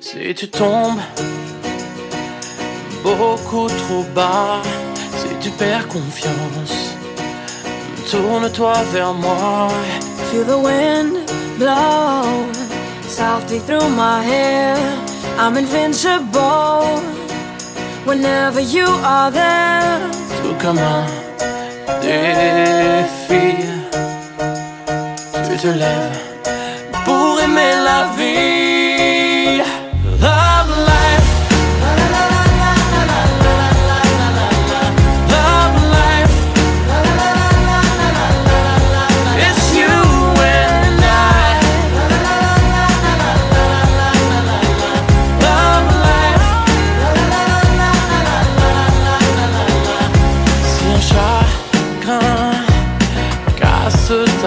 Si tu tombes beaucoup trop bas, si tu perds confiance, tourne-toi vers moi. Feel the wind blow softly through my hair. I'm invincible whenever you are there. Tout comme un défi, tu te lèves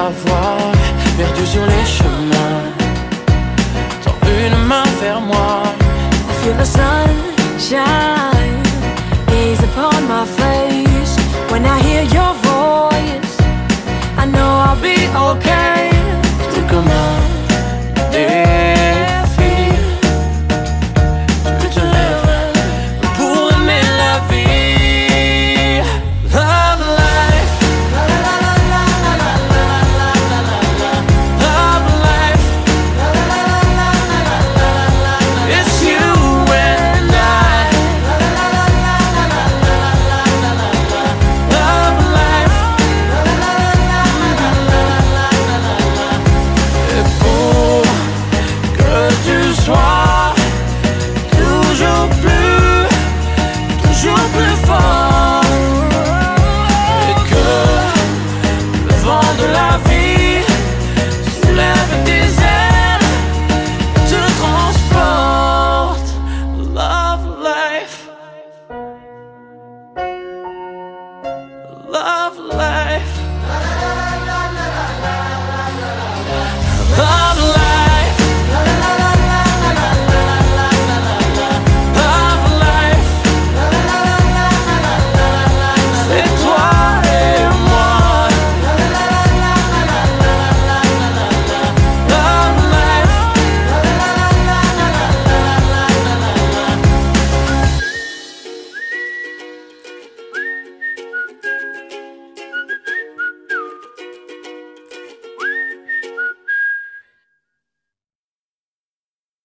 ta voix, perdu sur les chemins, tends une main vers moi. Feel the sunshine love, love.